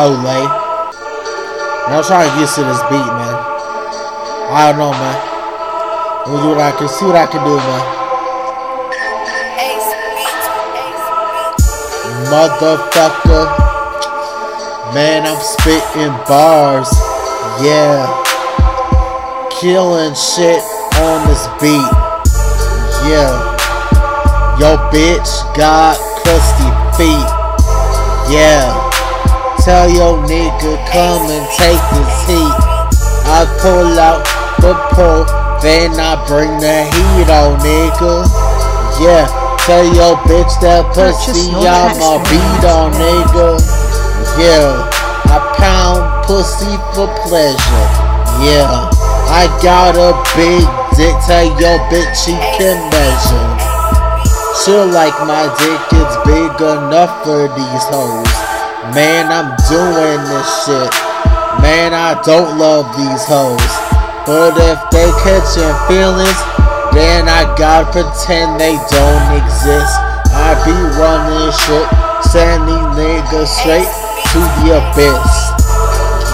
Oh, Olay. Man, I'm trying to get to this beat, man. I don't know, man. Let me do what I can see what I can do, man. Motherfucker. Man, I'm spitting bars. Yeah. Killing shit on this beat. Yeah. Yo, bitch got crusty feet. Yeah. Tell your nigga come and take this heat. I pull out the pole, then I bring the heat on, nigga. Yeah. Tell your bitch that pussy I'ma beat on, nigga. Yeah. I pound pussy for pleasure. Yeah. I got a big dick, tell your bitch she can measure. She like my dick, it's big enough for these hoes. Man, I'm doing this shit. Man, I don't love these hoes. But if they catching feelings, then I gotta pretend they don't exist. I be running shit, sending niggas straight to the abyss.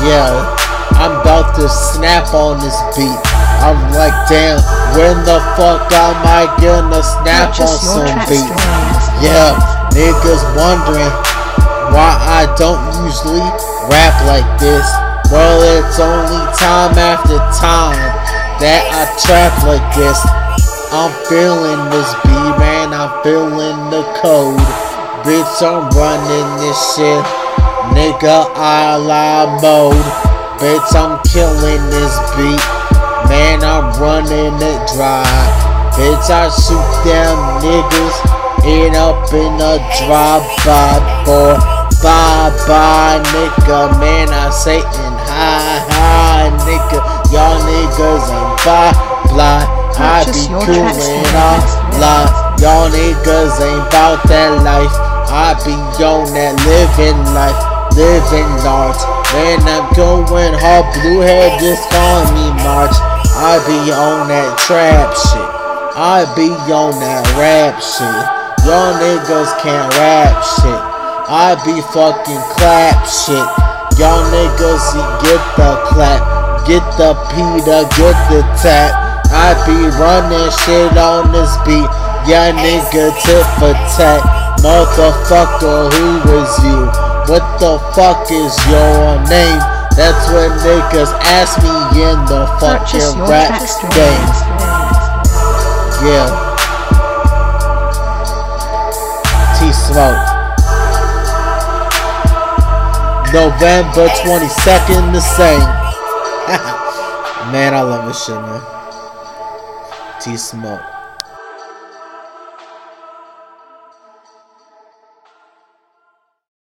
Yeah. I'm about to snap on this beat. I'm like, damn, when the fuck am I gonna snap on some beat? Yeah, niggas wondering why I don't usually rap like this. Well, it's only time after time that I trap like this. I'm feeling this beat, man. I'm feeling the code. Bitch, I'm running this shit. Nigga, I lie mode. Bitch, I'm killing this beat. Man, I'm running it dry. Bitch, I shoot them niggas. End up in a drive-by, boy. Bye nigga. Man, I say in hi hi, nigga. Y'all niggas ain't bye blah. I be coolin' off life. Y'all niggas ain't bout that life. I be on that living life, living large. Man, I'm going hard, blue head just calling me March. I be on that trap shit. I be on that rap shit. Y'all niggas can't rap shit. I be fucking clap shit. Y'all niggas get the clap, get the Peter, get the tap. I be running shit on this beat. Yeah, nigga, tit for tat. Motherfucker, who is you? What the fuck is your name? That's what niggas ask me in the fucking rap game. Yeah. T Smoke. November 22nd, the same. man, I love this shit, man. T Smoke.